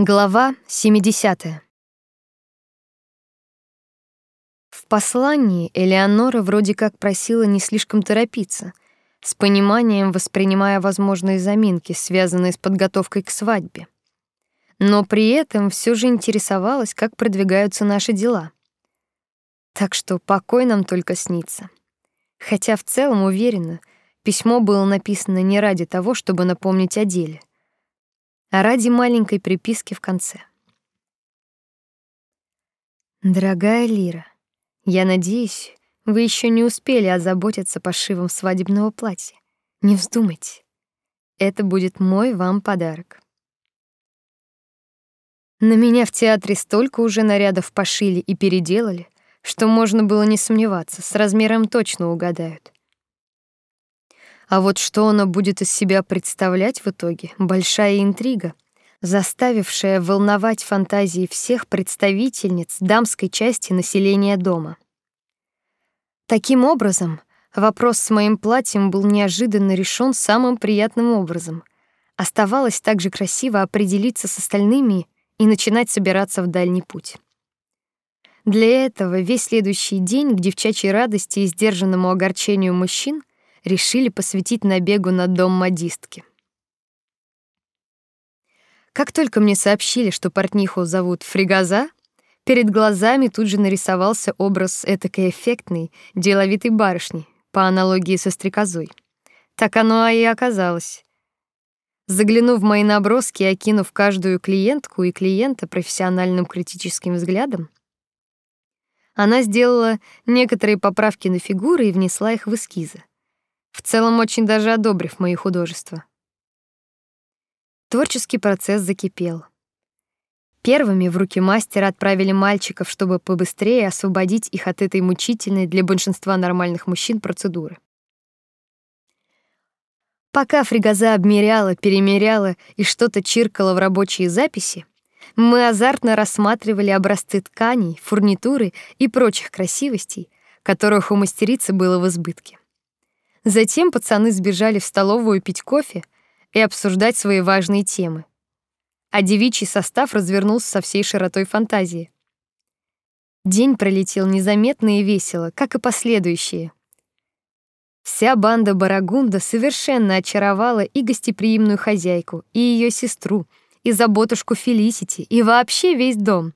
Глава 70. В послании Элеонора вроде как просила не слишком торопиться, с пониманием воспринимая возможные заминки, связанные с подготовкой к свадьбе. Но при этом все же интересовалась, как продвигаются наши дела. Так что покой нам только снится. Хотя в целом уверена, письмо было написано не ради того, чтобы напомнить о деле а ради маленькой приписки в конце. Дорогая Лира, я надеюсь, вы еще не успели озаботиться пошивом свадебного платья. Не вздумайте. Это будет мой вам подарок. На меня в театре столько уже нарядов пошили и переделали, что можно было не сомневаться, с размером точно угадают. А вот что оно будет из себя представлять в итоге большая интрига, заставившая волновать фантазии всех представительниц дамской части населения дома. Таким образом, вопрос с моим платьем был неожиданно решен самым приятным образом. Оставалось также красиво определиться с остальными и начинать собираться в дальний путь. Для этого весь следующий день к девчачьей радости и сдержанному огорчению мужчин решили посвятить набегу на дом модистки. Как только мне сообщили, что портниху зовут Фригаза, перед глазами тут же нарисовался образ этакой эффектной, деловитой барышни, по аналогии со стрекозой. Так оно и оказалось. Заглянув в мои наброски и окинув каждую клиентку и клиента профессиональным критическим взглядом, она сделала некоторые поправки на фигуры и внесла их в эскизы в целом очень даже одобрив мои художества. Творческий процесс закипел. Первыми в руки мастера отправили мальчиков, чтобы побыстрее освободить их от этой мучительной для большинства нормальных мужчин процедуры. Пока фригаза обмеряла, перемеряла и что-то чиркала в рабочие записи, мы азартно рассматривали образцы тканей, фурнитуры и прочих красивостей, которых у мастерицы было в избытке. Затем пацаны сбежали в столовую пить кофе и обсуждать свои важные темы. А девичий состав развернулся со всей широтой фантазии. День пролетел незаметно и весело, как и последующие. Вся банда Барагунда совершенно очаровала и гостеприимную хозяйку, и ее сестру, и заботушку Фелисити, и вообще весь дом.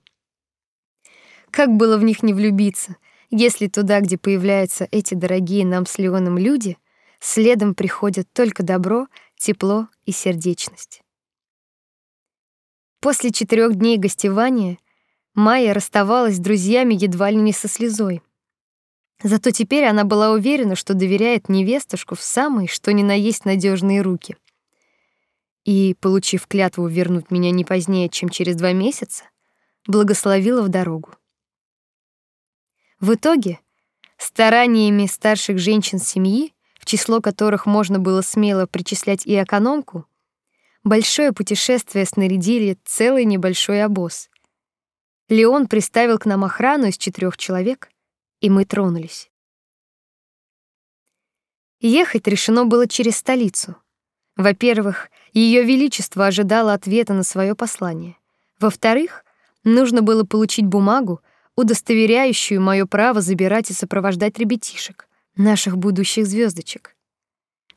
Как было в них не влюбиться, если туда, где появляются эти дорогие нам с Леоном люди, следом приходят только добро, тепло и сердечность. После четырех дней гостевания Майя расставалась с друзьями едва ли не со слезой. Зато теперь она была уверена, что доверяет невестушку в самые, что ни на есть надежные руки. И, получив клятву вернуть меня не позднее, чем через два месяца, благословила в дорогу. В итоге, стараниями старших женщин семьи, в число которых можно было смело причислять и экономку, большое путешествие снарядили целый небольшой обоз. Леон приставил к нам охрану из четырех человек, и мы тронулись. Ехать решено было через столицу. Во-первых, ее величество ожидало ответа на свое послание. Во-вторых, нужно было получить бумагу, удостоверяющую мое право забирать и сопровождать ребятишек, наших будущих звездочек.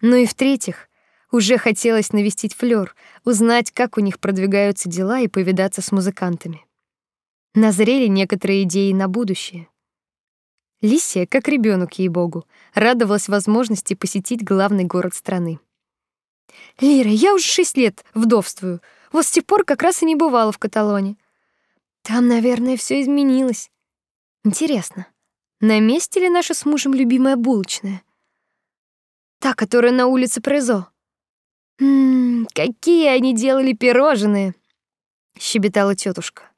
Ну и в-третьих, уже хотелось навестить Флёр, узнать, как у них продвигаются дела и повидаться с музыкантами. Назрели некоторые идеи на будущее. Лисия, как ребенок ей-богу, радовалась возможности посетить главный город страны. «Лира, я уже шесть лет вдовствую. Вот с тех пор как раз и не бывала в Каталоне. Там, наверное, все изменилось. Интересно, на месте ли наша с мужем любимая булочная? Та, которая на улице Презо. Ммм, какие они делали пирожные, щебетала тетушка.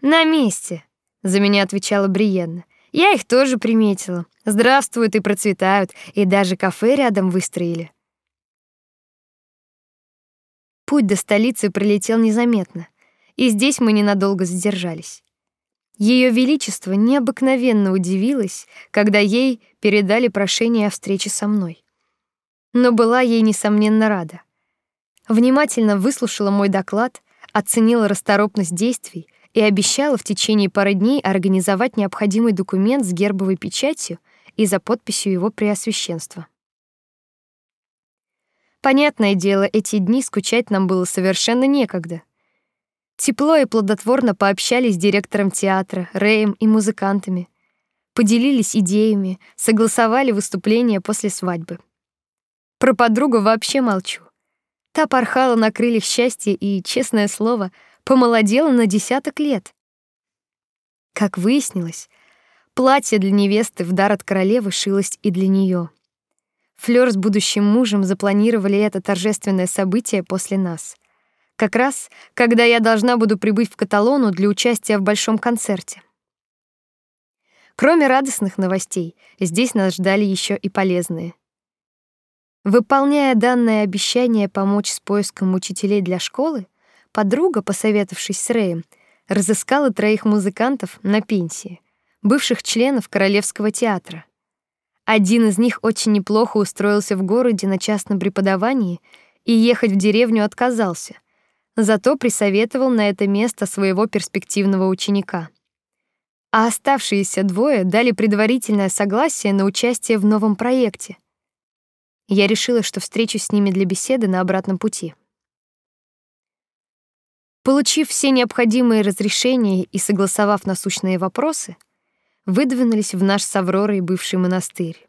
На месте, за меня отвечала Бриенна. Я их тоже приметила. Здравствуют и процветают, и даже кафе рядом выстроили. Путь до столицы пролетел незаметно и здесь мы ненадолго задержались. Ее величество необыкновенно удивилось, когда ей передали прошение о встрече со мной. Но была ей несомненно рада. Внимательно выслушала мой доклад, оценила расторопность действий и обещала в течение пары дней организовать необходимый документ с гербовой печатью и за подписью его преосвященства. Понятное дело, эти дни скучать нам было совершенно некогда. Тепло и плодотворно пообщались с директором театра, Рэем и музыкантами. Поделились идеями, согласовали выступления после свадьбы. Про подругу вообще молчу. Та порхала на крыльях счастья и, честное слово, помолодела на десяток лет. Как выяснилось, платье для невесты в дар от королевы шилось и для нее. Флёр с будущим мужем запланировали это торжественное событие после нас. Как раз, когда я должна буду прибыть в Каталону для участия в большом концерте. Кроме радостных новостей, здесь нас ждали еще и полезные. Выполняя данное обещание помочь с поиском учителей для школы, подруга, посоветовавшись с Рэем, разыскала троих музыкантов на пенсии, бывших членов Королевского театра. Один из них очень неплохо устроился в городе на частном преподавании и ехать в деревню отказался. Зато присоветовал на это место своего перспективного ученика. А оставшиеся двое дали предварительное согласие на участие в новом проекте. Я решила, что встречусь с ними для беседы на обратном пути. Получив все необходимые разрешения и согласовав насущные вопросы, выдвинулись в наш с Авророй бывший монастырь.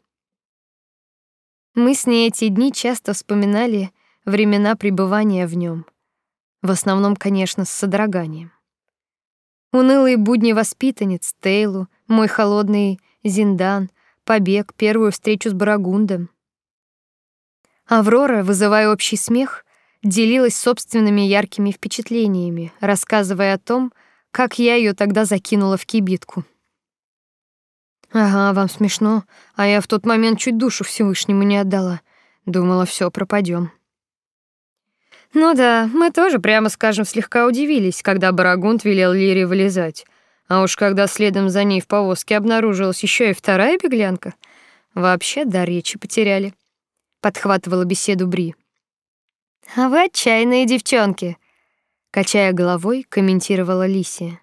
Мы с ней эти дни часто вспоминали времена пребывания в нем, в основном, конечно, с содроганием. Унылые будни воспитанниц, Тейлу, мой холодный Зиндан, побег, первую встречу с Барагундом. Аврора, вызывая общий смех, делилась собственными яркими впечатлениями, рассказывая о том, как я ее тогда закинула в кибитку. Ага, вам смешно, а я в тот момент чуть душу Всевышнему не отдала. Думала, все пропадем. Ну да, мы тоже, прямо скажем, слегка удивились, когда Барагунд велел Лире вылезать. А уж когда следом за ней в повозке обнаружилась еще и вторая беглянка, вообще до речи потеряли. Подхватывала беседу Бри. А вы отчаянные девчонки, качая головой, комментировала Лисия.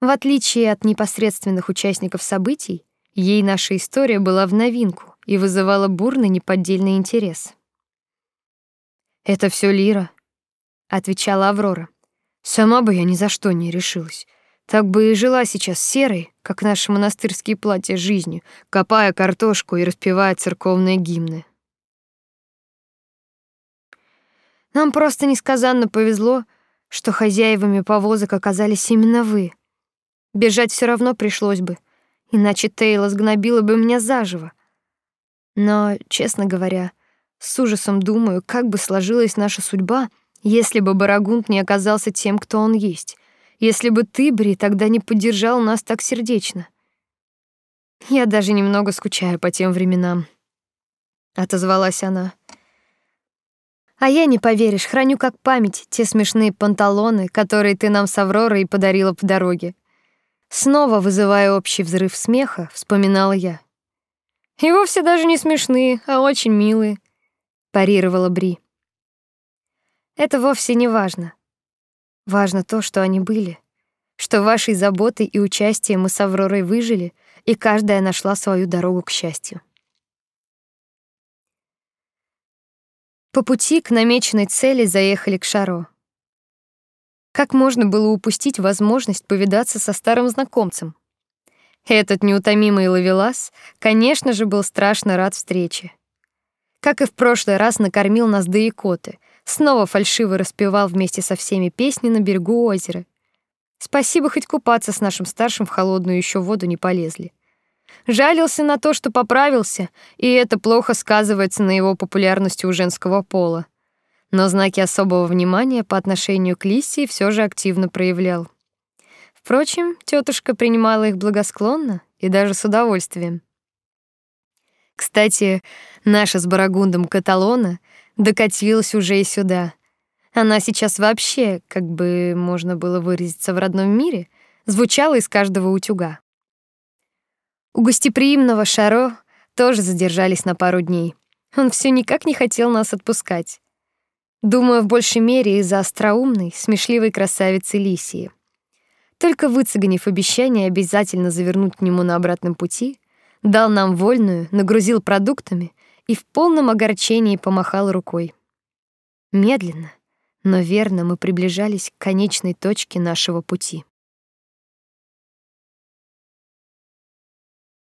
В отличие от непосредственных участников событий, ей наша история была в новинку и вызывала бурный неподдельный интерес. Это все Лира, отвечала Аврора. Сама бы я ни за что не решилась. Так бы и жила сейчас серой, как наши монастырские платья жизнью, копая картошку и распевая церковные гимны. Нам просто несказанно повезло, что хозяевами повозок оказались именно вы. Бежать все равно пришлось бы, иначе Тейла сгнобила бы меня заживо. Но, честно говоря, с ужасом думаю, как бы сложилась наша судьба, если бы Барагунд не оказался тем, кто он есть. Если бы ты, Бри, тогда не поддержал нас так сердечно. Я даже немного скучаю по тем временам, отозвалась она. А я не поверишь, храню как память те смешные панталоны, которые ты нам с Авророй подарила по дороге. Снова вызывая общий взрыв смеха, вспоминала я. И вовсе даже не смешные, а очень милые, парировала Бри. Это вовсе не важно. Важно то, что они были, что вашей заботой и участием мы с Авророй выжили, и каждая нашла свою дорогу к счастью. По пути к намеченной цели заехали к Шаро. Как можно было упустить возможность повидаться со старым знакомцем? Этот неутомимый ловелас, конечно же, был страшно рад встрече. Как и в прошлый раз, накормил нас до икоты, снова фальшиво распевал вместе со всеми песни на берегу озера. Спасибо, хоть купаться с нашим старшим в холодную еще воду не полезли. Жалился на то, что поправился, и это плохо сказывается на его популярности у женского пола но знаки особого внимания по отношению к Лисии все же активно проявлял. Впрочем, тетушка принимала их благосклонно и даже с удовольствием. Кстати, наша с Барагундом Каталона докатилась уже и сюда. Она сейчас вообще, как бы можно было выразиться в родном мире, звучала из каждого утюга. У гостеприимного Шаро тоже задержались на пару дней. Он все никак не хотел нас отпускать. Думаю, в большей мере из-за остроумной, смешливой красавицы Лисии. Только выцеганив обещание обязательно завернуть к нему на обратном пути, дал нам вольную, нагрузил продуктами и в полном огорчении помахал рукой. Медленно, но верно мы приближались к конечной точке нашего пути.